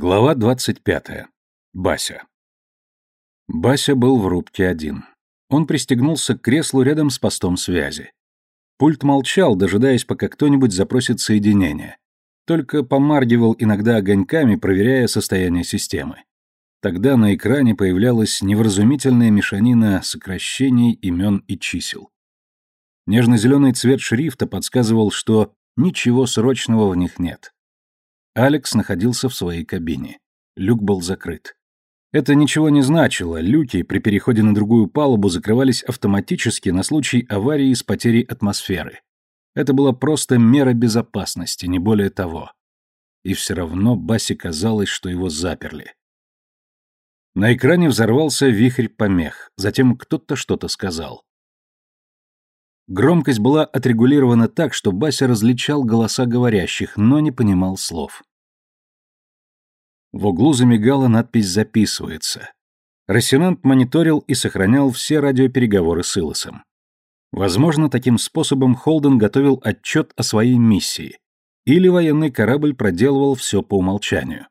Глава 25. Бася. Бася был в рубке один. Он пристегнулся к креслу рядом с постом связи. Пульт молчал, дожидаясь, пока кто-нибудь запросит соединение. Только помаргивал иногда огоньками, проверяя состояние системы. Тогда на экране появлялась невразумительная мешанина сокращений, имен и чисел. Нежно-зеленый цвет шрифта подсказывал, что ничего срочного в них нет. Алекс находился в своей кабине. Люк был закрыт. Это ничего не значило, люки при переходе на другую палубу закрывались автоматически на случай аварии с потерей атмосферы. Это была просто мера безопасности, не более того. И все равно Басе казалось, что его заперли. На экране взорвался вихрь помех, затем кто-то что-то сказал. Громкость была отрегулирована так, что Бася различал голоса говорящих, но не понимал слов. В углу замигала надпись «Записывается». Рассенант мониторил и сохранял все радиопереговоры с Илосом. Возможно, таким способом Холден готовил отчет о своей миссии, или военный корабль проделывал все по умолчанию.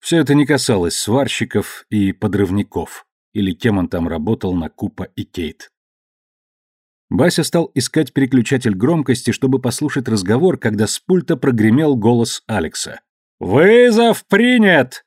Все это не касалось сварщиков и подрывников, или кем он там работал на Купа и Кейт. Бася стал искать переключатель громкости, чтобы послушать разговор, когда с пульта прогремел голос Алекса. «Вызов принят!»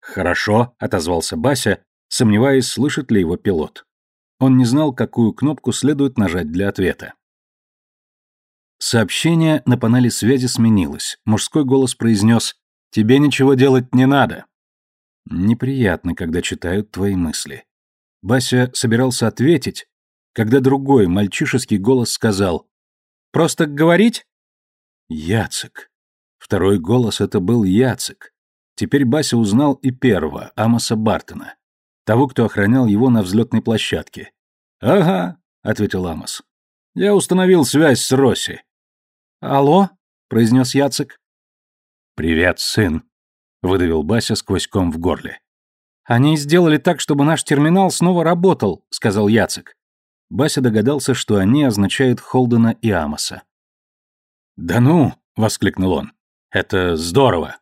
«Хорошо», — отозвался Бася, сомневаясь, слышит ли его пилот. Он не знал, какую кнопку следует нажать для ответа. Сообщение на панели связи сменилось. Мужской голос произнес «Тебе ничего делать не надо». Неприятно, когда читают твои мысли. Бася собирался ответить, когда другой мальчишеский голос сказал «Просто говорить?» Яцек. Второй голос это был Яцек. Теперь Бася узнал и первого, Амоса Бартона. Того, кто охранял его на взлетной площадке. «Ага», — ответил Амос. «Я установил связь с Росси». «Алло?» — произнес Яцек. «Привет, сын», — выдавил Бася сквозь ком в горле. «Они сделали так, чтобы наш терминал снова работал», — сказал Яцек. Бася догадался, что они означают Холдена и Амоса. «Да ну!» — воскликнул он. Это здорово.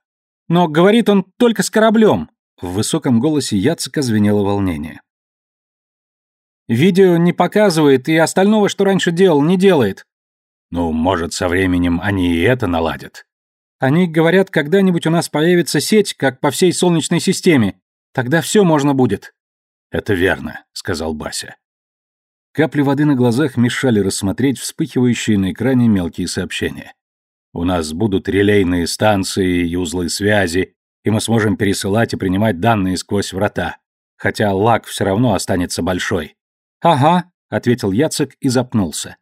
Но говорит он только с кораблем. В высоком голосе Яцека звенело волнение. Видео не показывает и остального, что раньше делал, не делает. Ну, может, со временем они и это наладят. Они говорят, когда-нибудь у нас появится сеть, как по всей Солнечной системе. Тогда все можно будет. Это верно, сказал Бася. Капли воды на глазах мешали рассмотреть вспыхивающие на экране мелкие сообщения. У нас будут релейные станции и узлы связи, и мы сможем пересылать и принимать данные сквозь врата. Хотя лаг все равно останется большой. «Ага», — ответил Яцек и запнулся.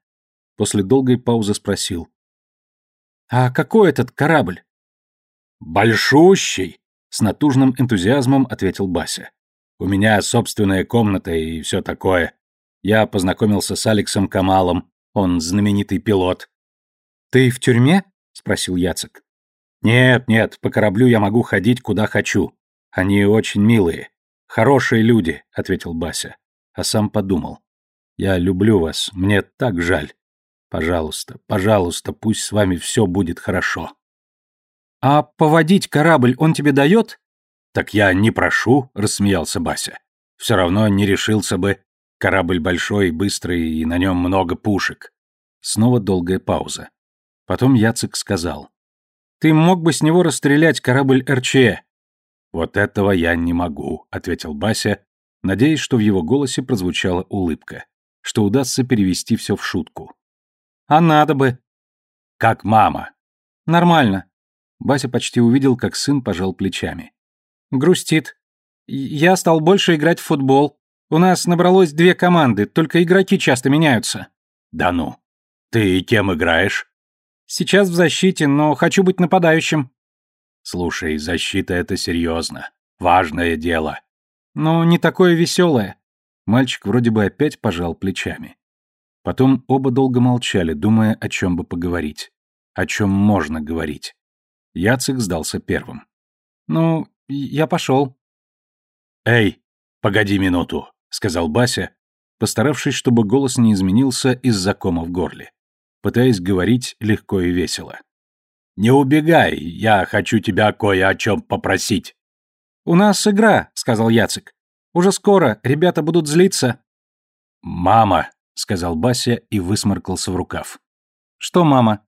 После долгой паузы спросил. «А какой этот корабль?» «Большущий», — с натужным энтузиазмом ответил Бася. «У меня собственная комната и все такое. Я познакомился с Алексом Камалом, он знаменитый пилот». «Ты в тюрьме?» спросил Яцек. Нет, нет, по кораблю я могу ходить куда хочу. Они очень милые. Хорошие люди, ответил Бася, а сам подумал. Я люблю вас, мне так жаль. Пожалуйста, пожалуйста, пусть с вами все будет хорошо. А поводить корабль он тебе дает? Так я не прошу, рассмеялся Бася. Все равно не решился бы. Корабль большой, быстрый, и на нем много пушек. Снова долгая пауза. Потом Яцек сказал. «Ты мог бы с него расстрелять корабль РЧЭ». «Вот этого я не могу», — ответил Бася, надеясь, что в его голосе прозвучала улыбка, что удастся перевести все в шутку. «А надо бы». «Как мама». «Нормально». Бася почти увидел, как сын пожал плечами. «Грустит. Я стал больше играть в футбол. У нас набралось две команды, только игроки часто меняются». «Да ну. Ты кем играешь?» Сейчас в защите, но хочу быть нападающим. Слушай, защита это серьезно. Важное дело. Но не такое веселое. Мальчик вроде бы опять пожал плечами. Потом оба долго молчали, думая, о чем бы поговорить. О чем можно говорить. Яцек сдался первым. «Ну, я пошел». «Эй, погоди минуту», — сказал Бася, постаравшись, чтобы голос не изменился из-за кома в горле пытаясь говорить легко и весело. «Не убегай, я хочу тебя кое о чем попросить». «У нас игра», — сказал Яцек. «Уже скоро, ребята будут злиться». «Мама», — сказал Бася и высморкался в рукав. «Что мама?»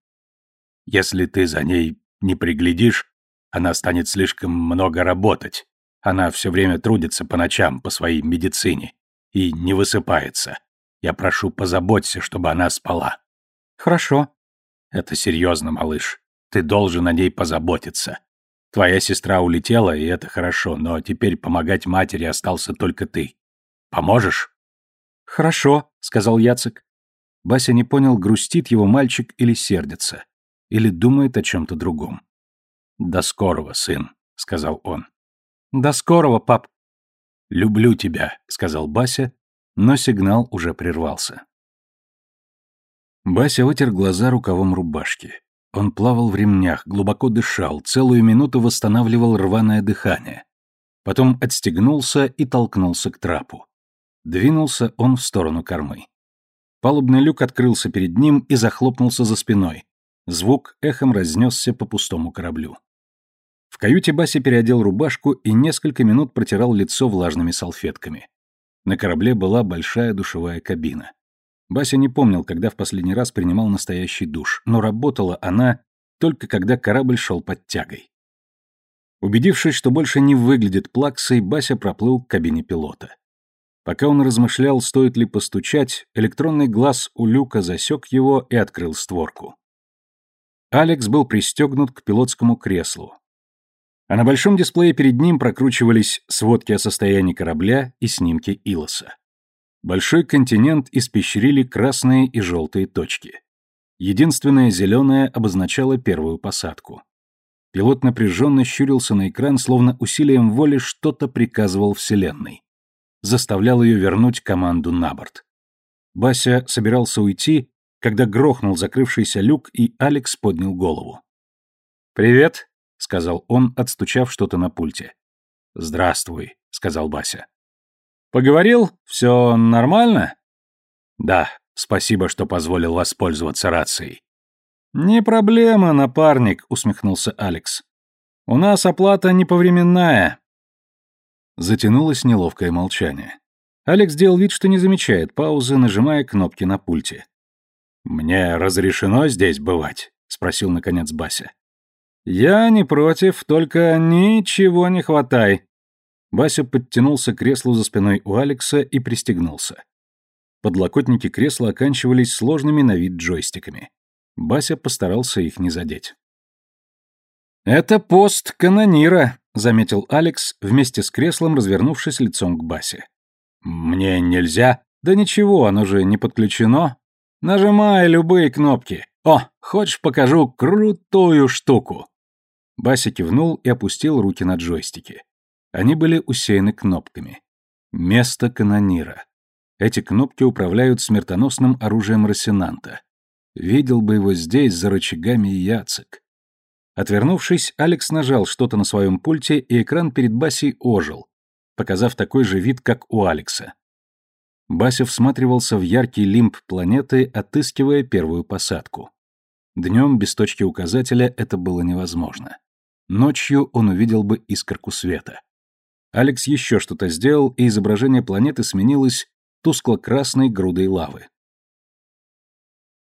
«Если ты за ней не приглядишь, она станет слишком много работать. Она все время трудится по ночам по своей медицине и не высыпается. Я прошу, позаботься, чтобы она спала». «Хорошо». «Это серьезно, малыш. Ты должен о ней позаботиться. Твоя сестра улетела, и это хорошо, но теперь помогать матери остался только ты. Поможешь?» «Хорошо», — сказал Яцек. Бася не понял, грустит его мальчик или сердится, или думает о чем-то другом. «До скорого, сын», — сказал он. «До скорого, пап». «Люблю тебя», — сказал Бася, но сигнал уже прервался. Бася вытер глаза рукавом рубашки. Он плавал в ремнях, глубоко дышал, целую минуту восстанавливал рваное дыхание. Потом отстегнулся и толкнулся к трапу. Двинулся он в сторону кормы. Палубный люк открылся перед ним и захлопнулся за спиной. Звук эхом разнесся по пустому кораблю. В каюте Бася переодел рубашку и несколько минут протирал лицо влажными салфетками. На корабле была большая душевая кабина. Бася не помнил, когда в последний раз принимал настоящий душ, но работала она только когда корабль шел под тягой. Убедившись, что больше не выглядит плаксой, Бася проплыл к кабине пилота. Пока он размышлял, стоит ли постучать, электронный глаз у люка засек его и открыл створку. Алекс был пристегнут к пилотскому креслу, а на большом дисплее перед ним прокручивались сводки о состоянии корабля и снимки Илоса. Большой континент испещрили красные и желтые точки. Единственная зеленая обозначала первую посадку. Пилот напряженно щурился на экран, словно усилием воли что-то приказывал Вселенной. Заставлял ее вернуть команду на борт. Бася собирался уйти, когда грохнул закрывшийся люк, и Алекс поднял голову. «Привет», — сказал он, отстучав что-то на пульте. «Здравствуй», — сказал Бася. Поговорил? Все нормально? Да, спасибо, что позволил воспользоваться рацией. Не проблема, напарник, усмехнулся Алекс. У нас оплата неповременная. Затянулось неловкое молчание. Алекс делал вид, что не замечает паузы, нажимая кнопки на пульте. «Мне разрешено здесь бывать?» — спросил, наконец, Бася. «Я не против, только ничего не хватай. Бася подтянулся к креслу за спиной у Алекса и пристегнулся. Подлокотники кресла оканчивались сложными на вид джойстиками. Бася постарался их не задеть. «Это пост канонира», — заметил Алекс, вместе с креслом развернувшись лицом к Басе. «Мне нельзя?» «Да ничего, оно же не подключено. Нажимай любые кнопки. О, хочешь покажу крутую штуку?» Бася кивнул и опустил руки на джойстики. Они были усеяны кнопками. Место канонира. Эти кнопки управляют смертоносным оружием Росинанта. Видел бы его здесь, за рычагами яцек. Отвернувшись, Алекс нажал что-то на своем пульте, и экран перед Басей ожил, показав такой же вид, как у Алекса. Бася всматривался в яркий лимб планеты, отыскивая первую посадку. Днем без точки указателя это было невозможно. Ночью он увидел бы искорку света. Алекс еще что-то сделал, и изображение планеты сменилось тускло-красной грудой лавы.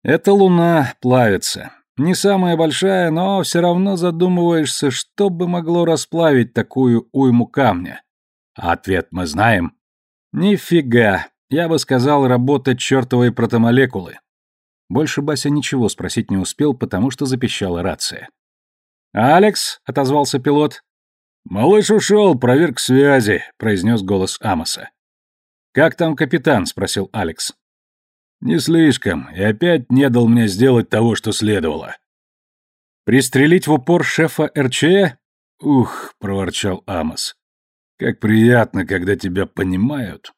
«Эта луна плавится. Не самая большая, но все равно задумываешься, что бы могло расплавить такую уйму камня. А ответ мы знаем. Нифига. Я бы сказал, работать чертовой протомолекулы. Больше Бася ничего спросить не успел, потому что запищала рация. «Алекс», — отозвался пилот, «Малыш ушел, проверка связи», — произнес голос Амоса. «Как там капитан?» — спросил Алекс. «Не слишком, и опять не дал мне сделать того, что следовало». «Пристрелить в упор шефа РЧ?» «Ух», — проворчал Амос. «Как приятно, когда тебя понимают».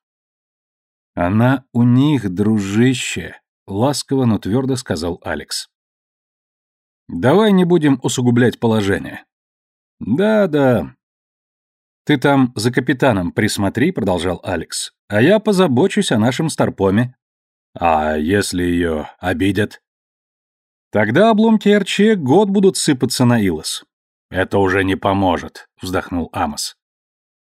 «Она у них, дружище», — ласково, но твердо сказал Алекс. «Давай не будем усугублять положение. «Да-да». «Ты там за капитаном присмотри», — продолжал Алекс, «а я позабочусь о нашем Старпоме». «А если ее обидят?» «Тогда обломки РЧ год будут сыпаться на Илос». «Это уже не поможет», — вздохнул Амос.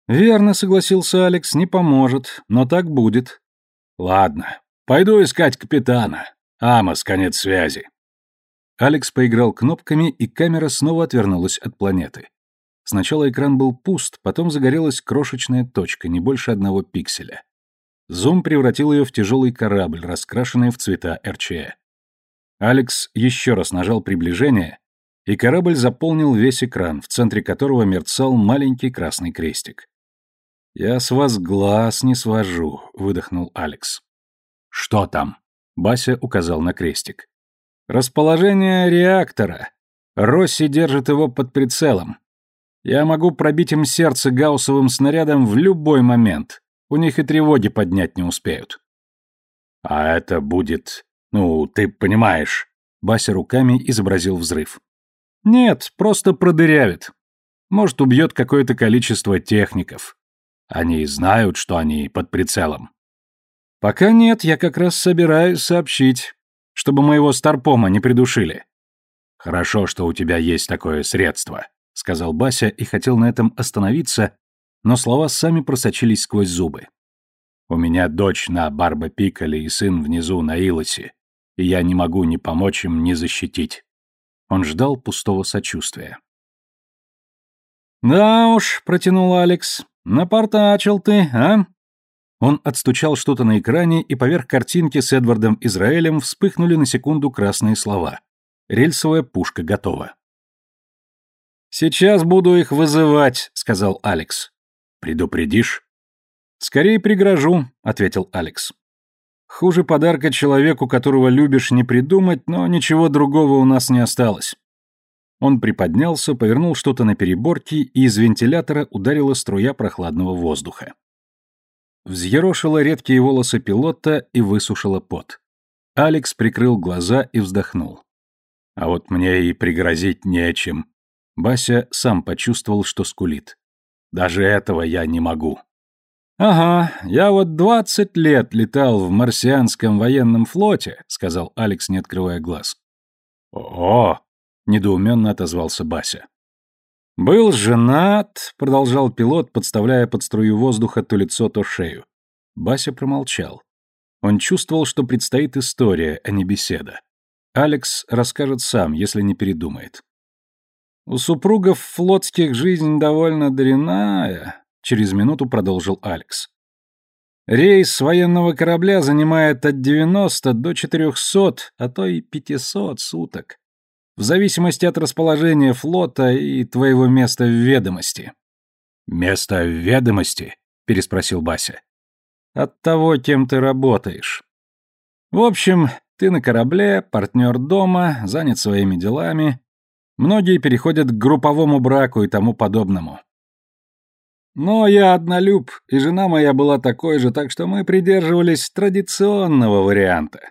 Верно, согласился Алекс, не поможет, но так будет. Ладно, пойду искать капитана. Амос, конец связи. Алекс поиграл кнопками, и камера снова отвернулась от планеты. Сначала экран был пуст, потом загорелась крошечная точка, не больше одного пикселя. Зум превратил ее в тяжелый корабль, раскрашенный в цвета РЧЭ. Алекс еще раз нажал приближение, и корабль заполнил весь экран, в центре которого мерцал маленький красный крестик. «Я с вас глаз не свожу», — выдохнул Алекс. «Что там?» — Бася указал на крестик. «Расположение реактора. Росси держит его под прицелом. Я могу пробить им сердце гауссовым снарядом в любой момент. У них и тревоги поднять не успеют». «А это будет... Ну, ты понимаешь...» Бася руками изобразил взрыв. «Нет, просто продырявит. Может, убьет какое-то количество техников. Они знают, что они под прицелом?» «Пока нет, я как раз собираюсь сообщить, чтобы моего старпома не придушили». «Хорошо, что у тебя есть такое средство», — сказал Бася и хотел на этом остановиться, но слова сами просочились сквозь зубы. «У меня дочь на Барба Пикале и сын внизу на Илосе, и я не могу ни помочь им, ни защитить». Он ждал пустого сочувствия. «Да уж», — протянул Алекс, — «напортачил ты, а?» Он отстучал что-то на экране, и поверх картинки с Эдвардом Израилем вспыхнули на секунду красные слова. «Рельсовая пушка готова». «Сейчас буду их вызывать», — сказал Алекс. «Предупредишь?» «Скорее пригрожу», — ответил Алекс. «Хуже подарка человеку, которого любишь, не придумать, но ничего другого у нас не осталось». Он приподнялся, повернул что-то на переборке, и из вентилятора ударила струя прохладного воздуха. Взъерошила редкие волосы пилота и высушила пот. Алекс прикрыл глаза и вздохнул. «А вот мне и пригрозить нечем». Бася сам почувствовал, что скулит. «Даже этого я не могу». «Ага, я вот двадцать лет летал в марсианском военном флоте», — сказал Алекс, не открывая глаз. «О, недоуменно отозвался Бася. «Был женат», — продолжал пилот, подставляя под струю воздуха то лицо, то шею. Бася промолчал. Он чувствовал, что предстоит история, а не беседа. Алекс расскажет сам, если не передумает. «У супругов флотских жизнь довольно дрянная», — через минуту продолжил Алекс. «Рейс военного корабля занимает от 90 до 400, а то и 500 суток в зависимости от расположения флота и твоего места в ведомости». «Место в ведомости?» — переспросил Бася. «От того, кем ты работаешь. В общем, ты на корабле, партнер дома, занят своими делами. Многие переходят к групповому браку и тому подобному. Но я однолюб, и жена моя была такой же, так что мы придерживались традиционного варианта».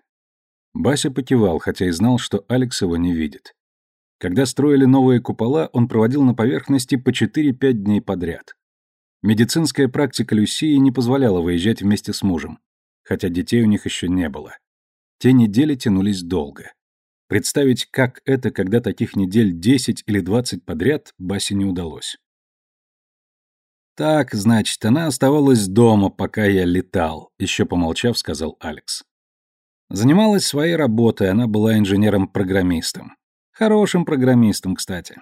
Бася покивал, хотя и знал, что Алекс его не видит. Когда строили новые купола, он проводил на поверхности по 4-5 дней подряд. Медицинская практика Люсии не позволяла выезжать вместе с мужем, хотя детей у них еще не было. Те недели тянулись долго. Представить, как это, когда таких недель 10 или 20 подряд, Басе не удалось. «Так, значит, она оставалась дома, пока я летал», — еще помолчав, сказал Алекс. Занималась своей работой, она была инженером-программистом. Хорошим программистом, кстати.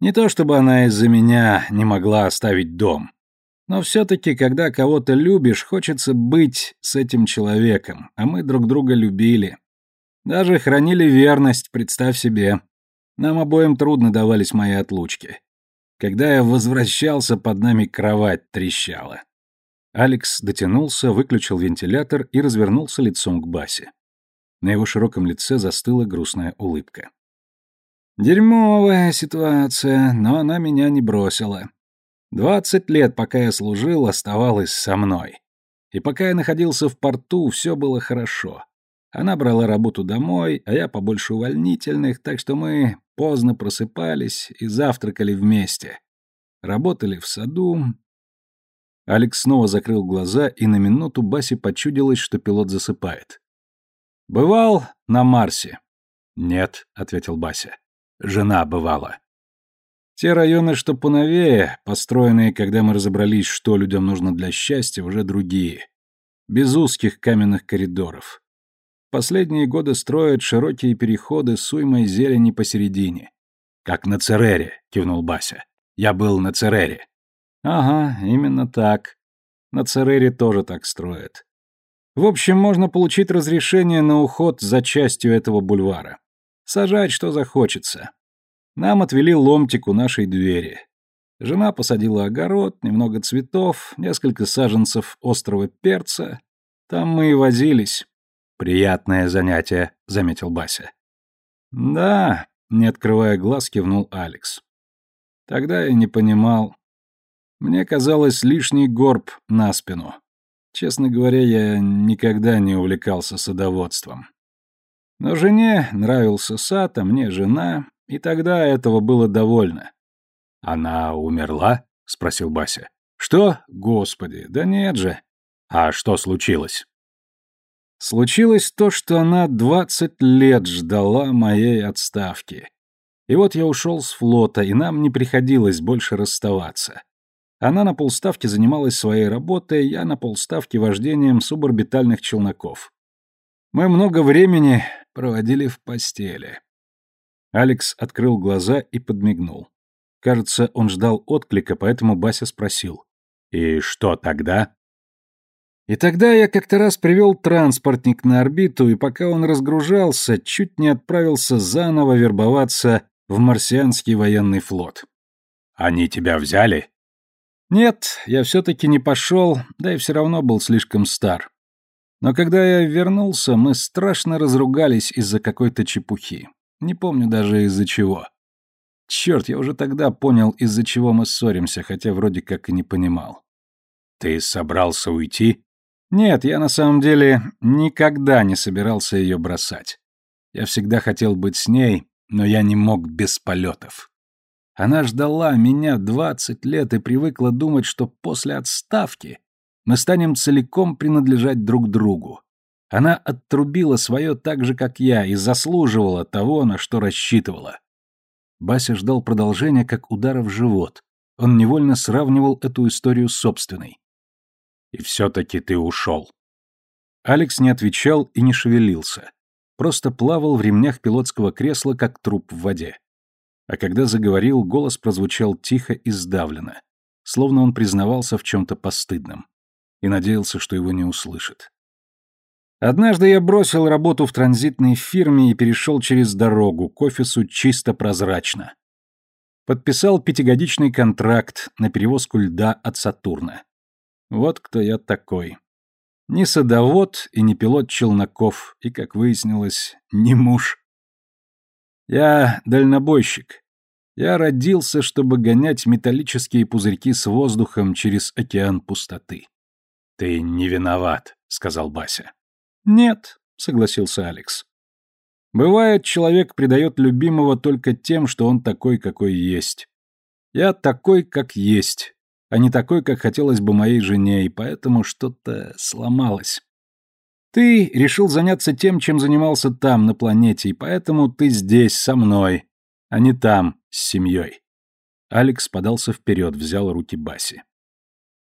Не то чтобы она из-за меня не могла оставить дом. Но все-таки, когда кого-то любишь, хочется быть с этим человеком, а мы друг друга любили. Даже хранили верность, представь себе. Нам обоим трудно давались мои отлучки. Когда я возвращался, под нами кровать трещала. Алекс дотянулся, выключил вентилятор и развернулся лицом к Басе. На его широком лице застыла грустная улыбка. Дерьмовая ситуация, но она меня не бросила. Двадцать лет, пока я служил, оставалась со мной. И пока я находился в порту, все было хорошо. Она брала работу домой, а я побольше увольнительных, так что мы поздно просыпались и завтракали вместе. Работали в саду. Алекс снова закрыл глаза, и на минуту Басе почудилось, что пилот засыпает. «Бывал на Марсе?» «Нет», — ответил Бася. Жена бывала. Те районы, что поновее, построенные, когда мы разобрались, что людям нужно для счастья, уже другие. Без узких каменных коридоров. Последние годы строят широкие переходы с уймой зелени посередине. «Как на Церере», — кивнул Бася. «Я был на Церере». «Ага, именно так. На Церере тоже так строят. В общем, можно получить разрешение на уход за частью этого бульвара. Сажать, что захочется. Нам отвели ломтик у нашей двери. Жена посадила огород, немного цветов, несколько саженцев острого перца. Там мы и возились. Приятное занятие, заметил Бася. Да, не открывая глаз, кивнул Алекс. Тогда я не понимал. Мне казалось лишний горб на спину. Честно говоря, я никогда не увлекался садоводством. Но жене нравился сад, а мне жена, и тогда этого было довольно. Она умерла? спросил Бася. Что? Господи, да нет же. А что случилось? Случилось то, что она двадцать лет ждала моей отставки. И вот я ушел с флота, и нам не приходилось больше расставаться. Она на полставки занималась своей работой, я на полставки вождением суборбитальных челноков. Мы много времени проводили в постели. Алекс открыл глаза и подмигнул. Кажется, он ждал отклика, поэтому Бася спросил. «И что тогда?» И тогда я как-то раз привел транспортник на орбиту, и пока он разгружался, чуть не отправился заново вербоваться в марсианский военный флот. «Они тебя взяли?» «Нет, я все-таки не пошел, да и все равно был слишком стар. Но когда я вернулся, мы страшно разругались из-за какой-то чепухи. Не помню даже из-за чего. Черт, я уже тогда понял, из-за чего мы ссоримся, хотя вроде как и не понимал. Ты собрался уйти? Нет, я на самом деле никогда не собирался ее бросать. Я всегда хотел быть с ней, но я не мог без полетов. Она ждала меня двадцать лет и привыкла думать, что после отставки мы станем целиком принадлежать друг другу. Она оттрубила свое так же, как я, и заслуживала того, на что рассчитывала. Бася ждал продолжения, как удара в живот. Он невольно сравнивал эту историю с собственной. «И все-таки ты ушел». Алекс не отвечал и не шевелился. Просто плавал в ремнях пилотского кресла, как труп в воде. А когда заговорил, голос прозвучал тихо и сдавленно, словно он признавался в чем-то постыдном и надеялся, что его не услышит. Однажды я бросил работу в транзитной фирме и перешел через дорогу к офису чисто прозрачно. Подписал пятигодичный контракт на перевозку льда от Сатурна. Вот кто я такой. Не садовод и не пилот челноков, и, как выяснилось, не муж. Я дальнобойщик. Я родился, чтобы гонять металлические пузырьки с воздухом через океан пустоты. «Ты не виноват», — сказал Бася. «Нет», — согласился Алекс. «Бывает, человек предает любимого только тем, что он такой, какой есть. Я такой, как есть, а не такой, как хотелось бы моей жене, и поэтому что-то сломалось. Ты решил заняться тем, чем занимался там, на планете, и поэтому ты здесь, со мной, а не там, с семьей». Алекс подался вперед, взял руки Баси.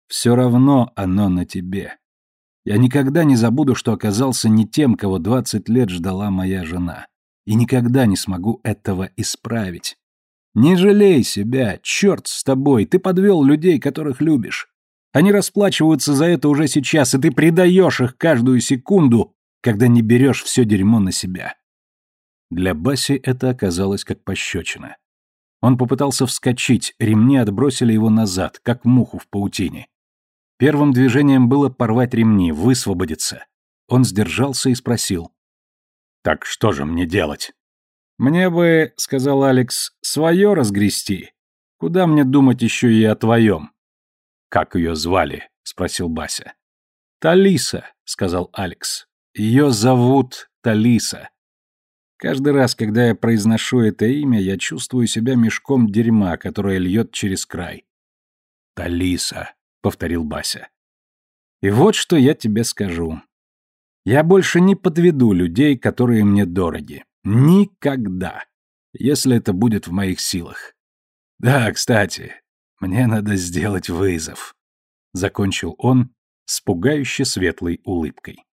«Все равно оно на тебе. Я никогда не забуду, что оказался не тем, кого двадцать лет ждала моя жена. И никогда не смогу этого исправить. Не жалей себя, черт с тобой, ты подвел людей, которых любишь. Они расплачиваются за это уже сейчас, и ты предаешь их каждую секунду, когда не берешь все дерьмо на себя. Для Баси это оказалось как пощечина. Он попытался вскочить, ремни отбросили его назад, как муху в паутине. Первым движением было порвать ремни, высвободиться. Он сдержался и спросил. «Так что же мне делать?» «Мне бы, — сказал Алекс, — свое разгрести. Куда мне думать еще и о твоем?» «Как ее звали?» — спросил Бася. «Талиса», — сказал Алекс. «Ее зовут Талиса». Каждый раз, когда я произношу это имя, я чувствую себя мешком дерьма, которое льет через край. «Талиса», повторил Бася. И вот что я тебе скажу. Я больше не подведу людей, которые мне дороги. Никогда. Если это будет в моих силах. Да, кстати, мне надо сделать вызов. Закончил он с пугающе светлой улыбкой.